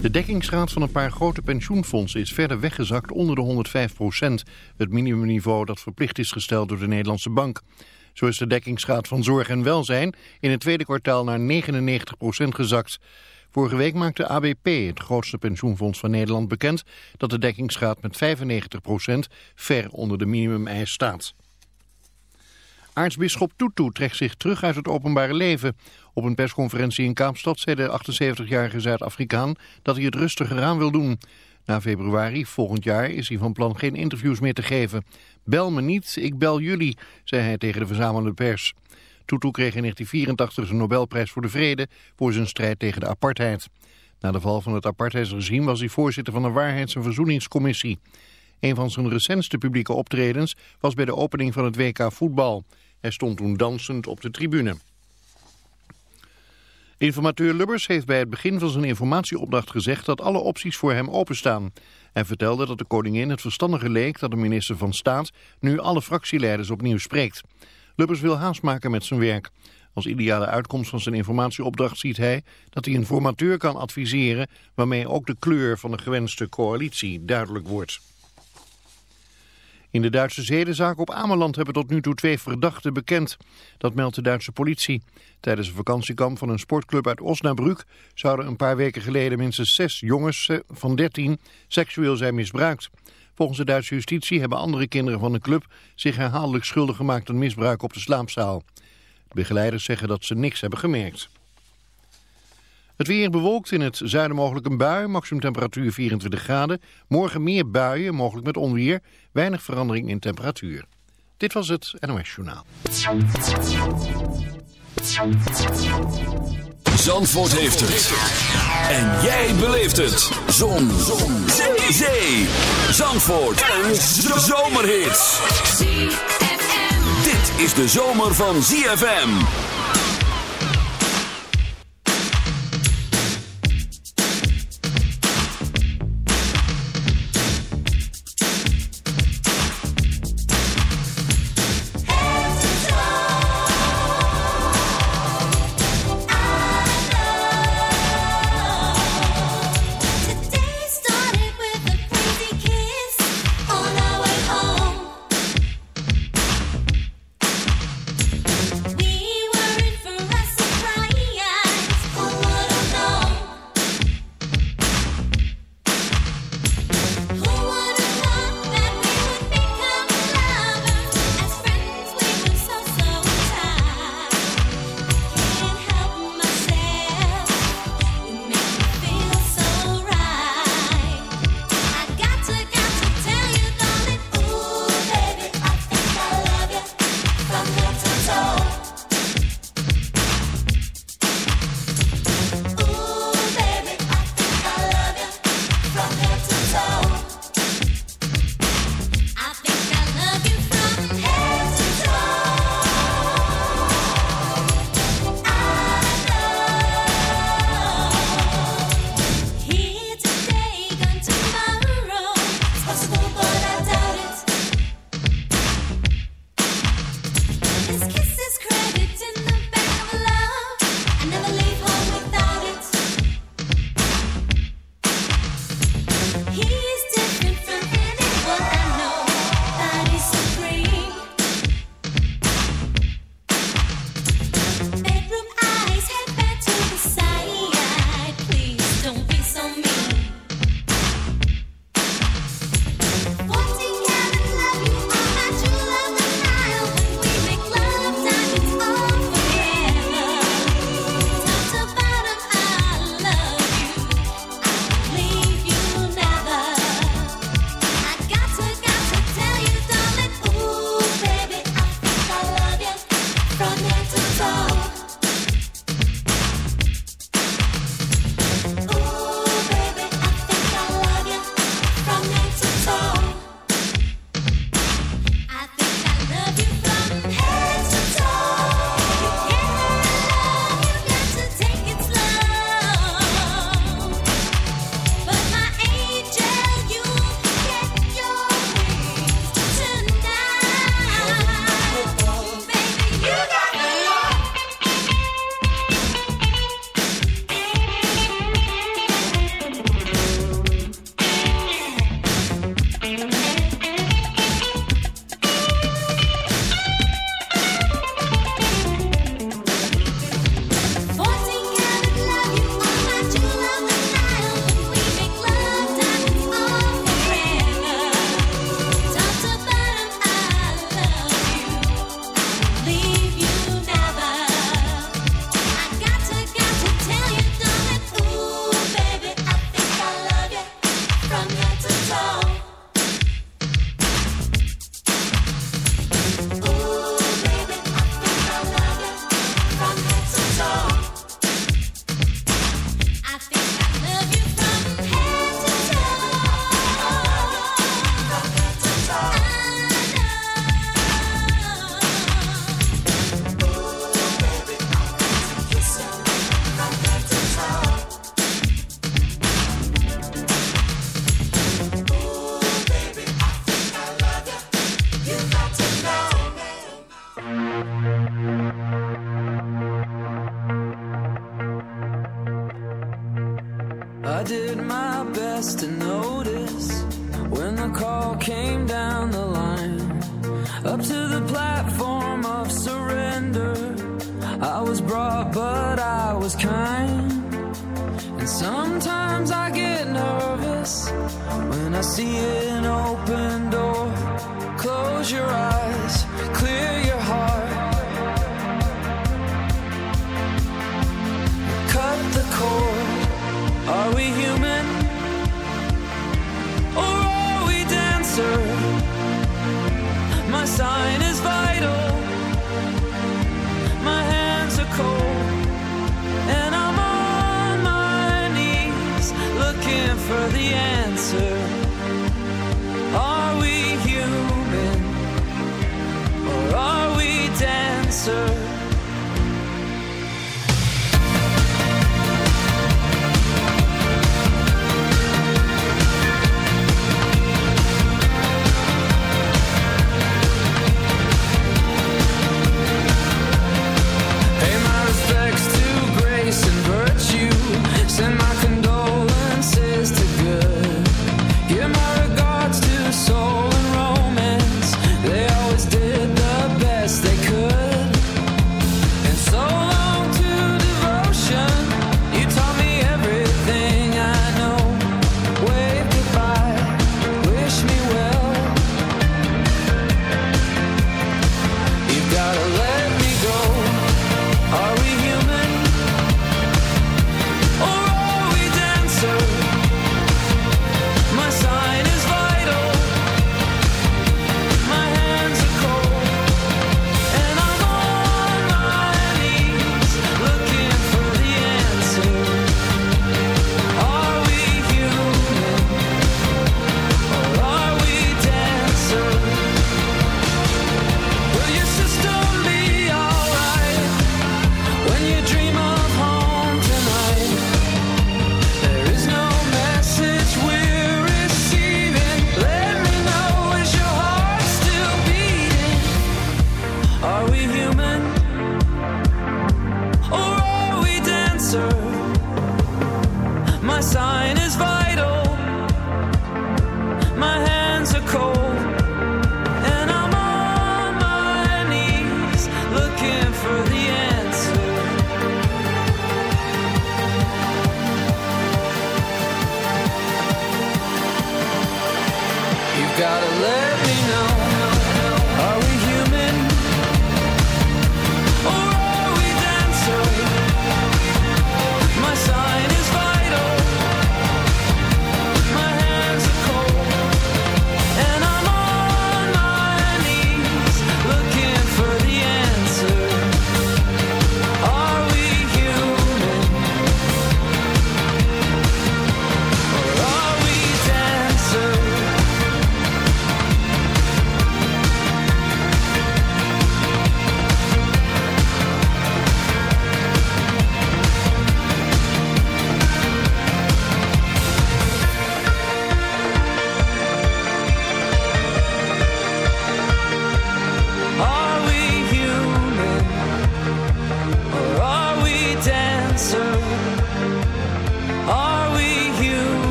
De dekkingsgraad van een paar grote pensioenfondsen is verder weggezakt onder de 105% Het minimumniveau dat verplicht is gesteld door de Nederlandse Bank. Zo is de dekkingsgraad van zorg en welzijn in het tweede kwartaal naar 99% gezakt. Vorige week maakte ABP, het grootste pensioenfonds van Nederland, bekend dat de dekkingsgraad met 95% ver onder de minimumeis staat. Aartsbisschop Tutu trekt zich terug uit het openbare leven. Op een persconferentie in Kaapstad zei de 78-jarige Zuid-Afrikaan dat hij het rustiger aan wil doen. Na februari volgend jaar is hij van plan geen interviews meer te geven. Bel me niet, ik bel jullie, zei hij tegen de verzamelde pers. Tutu kreeg in 1984 de Nobelprijs voor de Vrede voor zijn strijd tegen de apartheid. Na de val van het apartheidsregime was hij voorzitter van de Waarheids- en Verzoeningscommissie. Een van zijn recentste publieke optredens was bij de opening van het WK voetbal. Hij stond toen dansend op de tribune. Informateur Lubbers heeft bij het begin van zijn informatieopdracht gezegd dat alle opties voor hem openstaan. Hij vertelde dat de koningin het verstandige leek dat de minister van Staat nu alle fractieleiders opnieuw spreekt. Lubbers wil haast maken met zijn werk. Als ideale uitkomst van zijn informatieopdracht ziet hij dat hij een formateur kan adviseren waarmee ook de kleur van de gewenste coalitie duidelijk wordt. In de Duitse zedenzaak op Ameland hebben tot nu toe twee verdachten bekend. Dat meldt de Duitse politie. Tijdens een vakantiekamp van een sportclub uit Osnabrück zouden een paar weken geleden minstens zes jongens eh, van 13 seksueel zijn misbruikt. Volgens de Duitse justitie hebben andere kinderen van de club zich herhaaldelijk schuldig gemaakt aan misbruik op de slaapzaal. De begeleiders zeggen dat ze niks hebben gemerkt. Het weer bewolkt in het zuiden mogelijk een bui, maximum temperatuur 24 graden. Morgen meer buien, mogelijk met onweer, weinig verandering in temperatuur. Dit was het NOS Journaal. Zandvoort heeft het. En jij beleeft het. Zon. Zon. Zee. Zee. Zandvoort. Een zomerhit. Dit is de zomer van ZFM.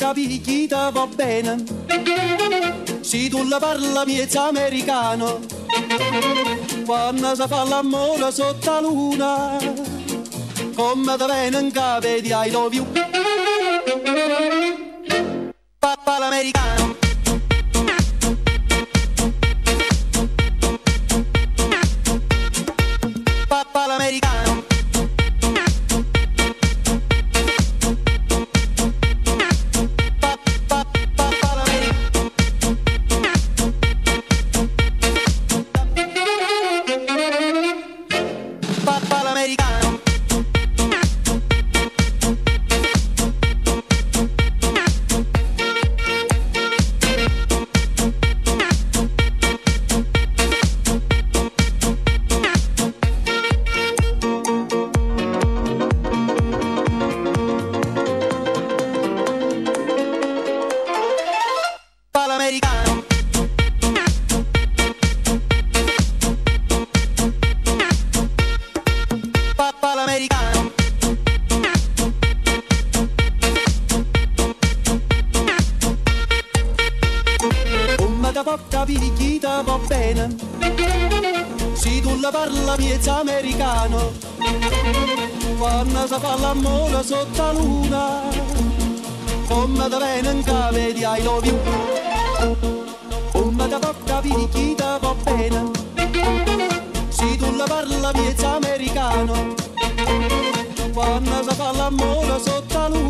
capita va bene. Si tu la parla pietà americano, quando si fa l'amore sotto la luna, come te vengono capiti ai love. Parla miezza americano, quando si fa l'amore sotto la luna, come da bene in cave di I love you. Come da tocca picchita va bene. Se tu la parla miezza americano, quando si fa l'amore sotto la luna,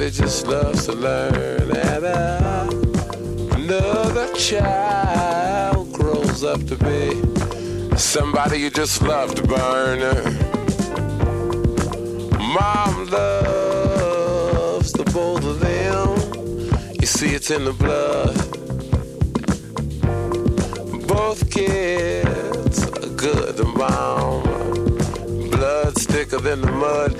somebody that just loves to learn, and uh, another child grows up to be somebody you just love to burn. Mom loves the both of them. You see, it's in the blood. Both kids are good to mom. Blood's thicker than the mud.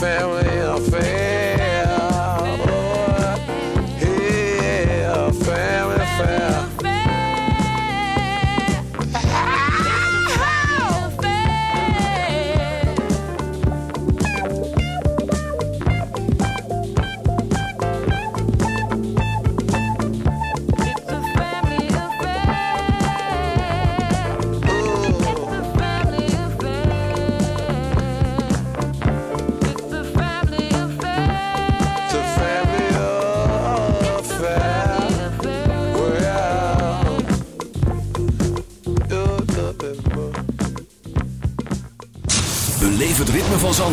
Family affair.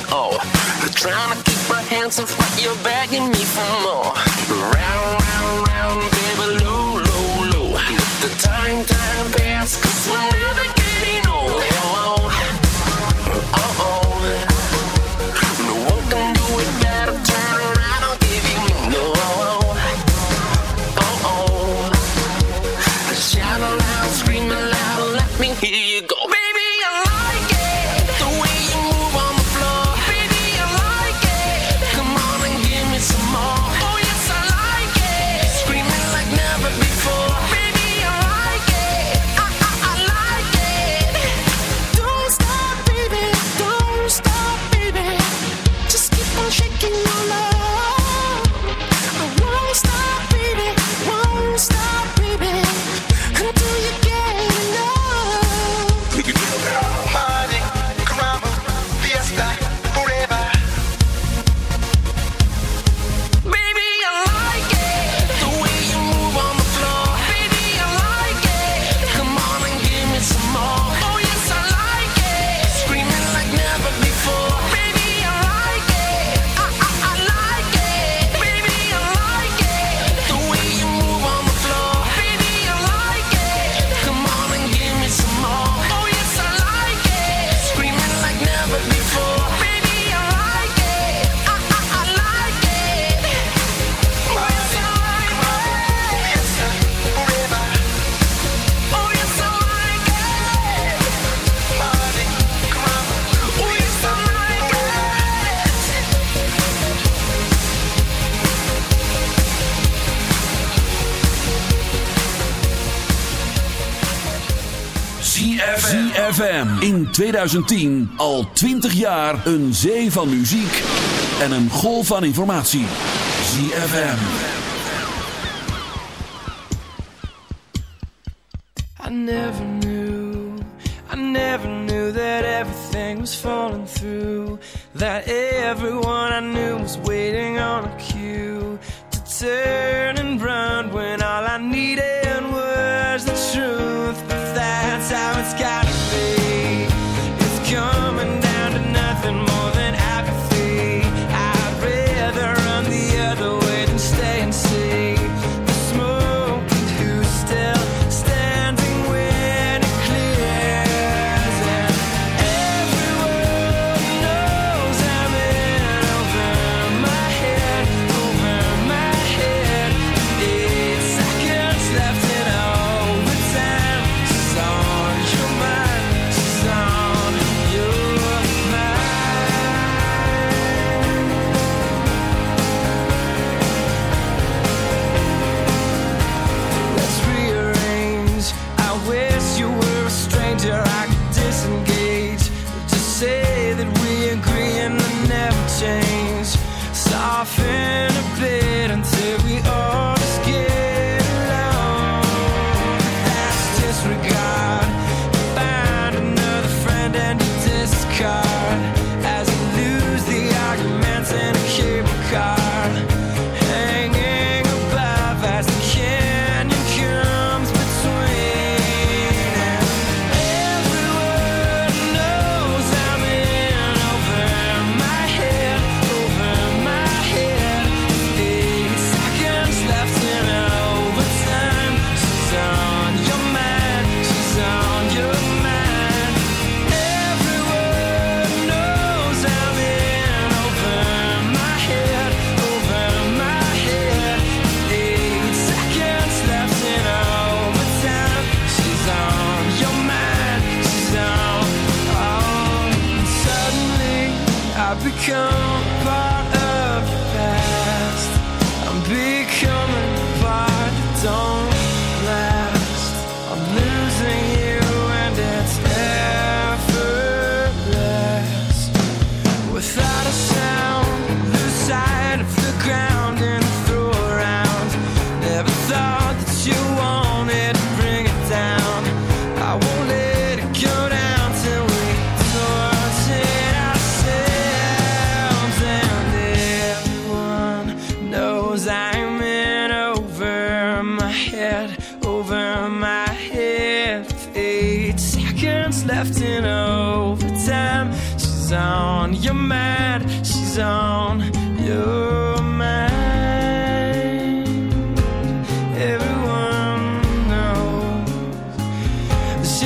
and oh. Trying to keep my hands off, but you're begging me for more. Round, round, round, baby, low, low, low. Let the time, time pass, cause we're never 2010 al 20 jaar een zee van muziek en een golf van informatie. ZFM. I never knew, I never knew that everything was falling through. That everyone I knew was waiting on a cue to turn and run when in a bit until we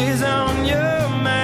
she's on your mind.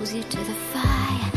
expose you to the fire.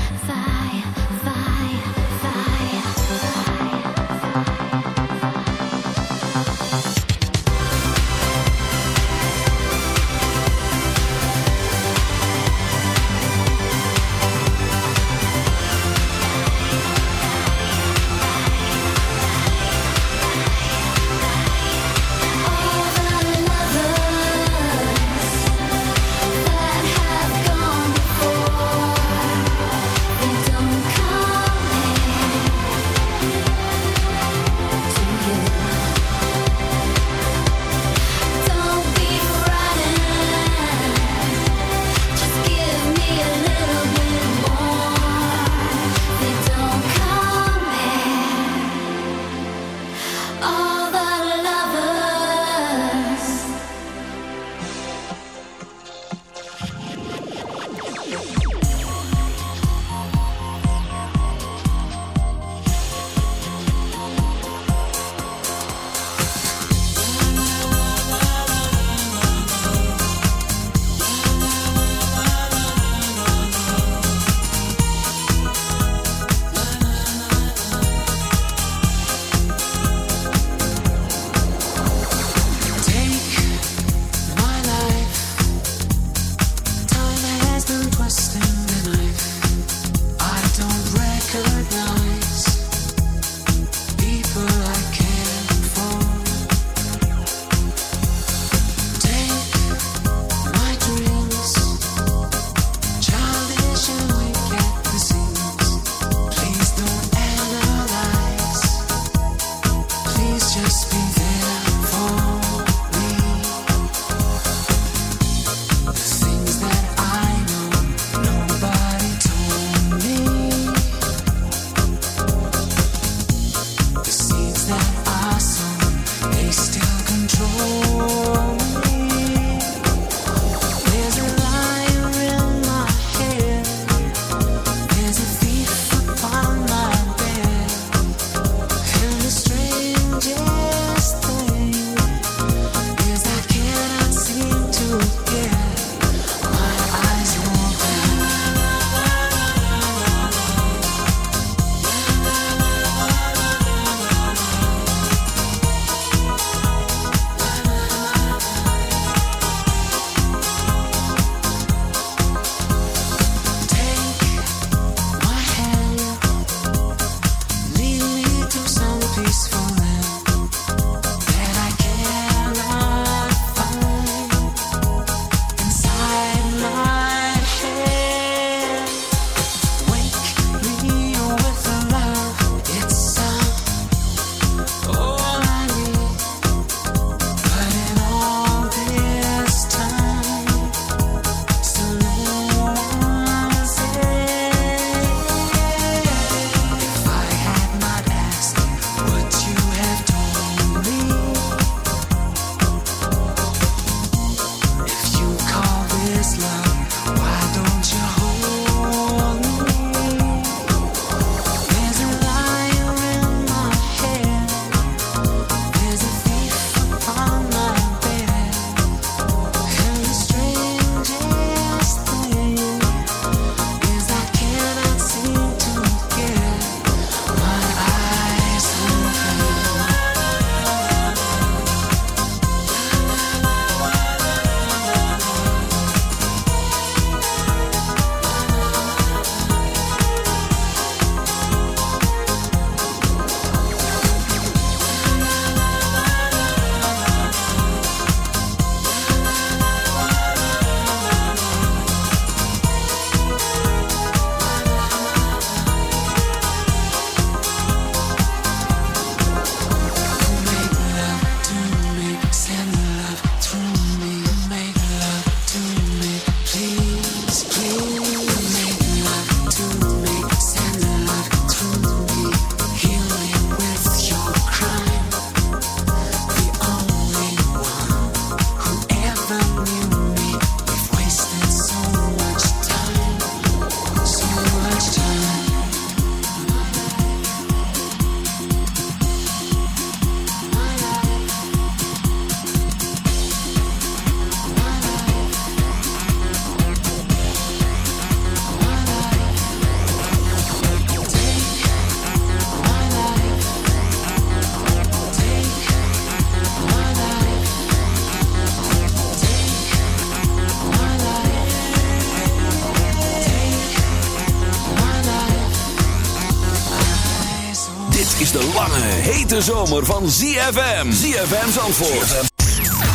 Hete zomer van ZFM. ZFM Zandvoort.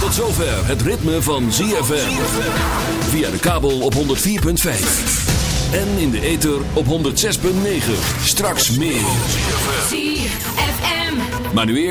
Tot zover het ritme van ZFM. Via de kabel op 104.5. En in de ether op 106.9. Straks meer. ZFM. Maar nu eerst.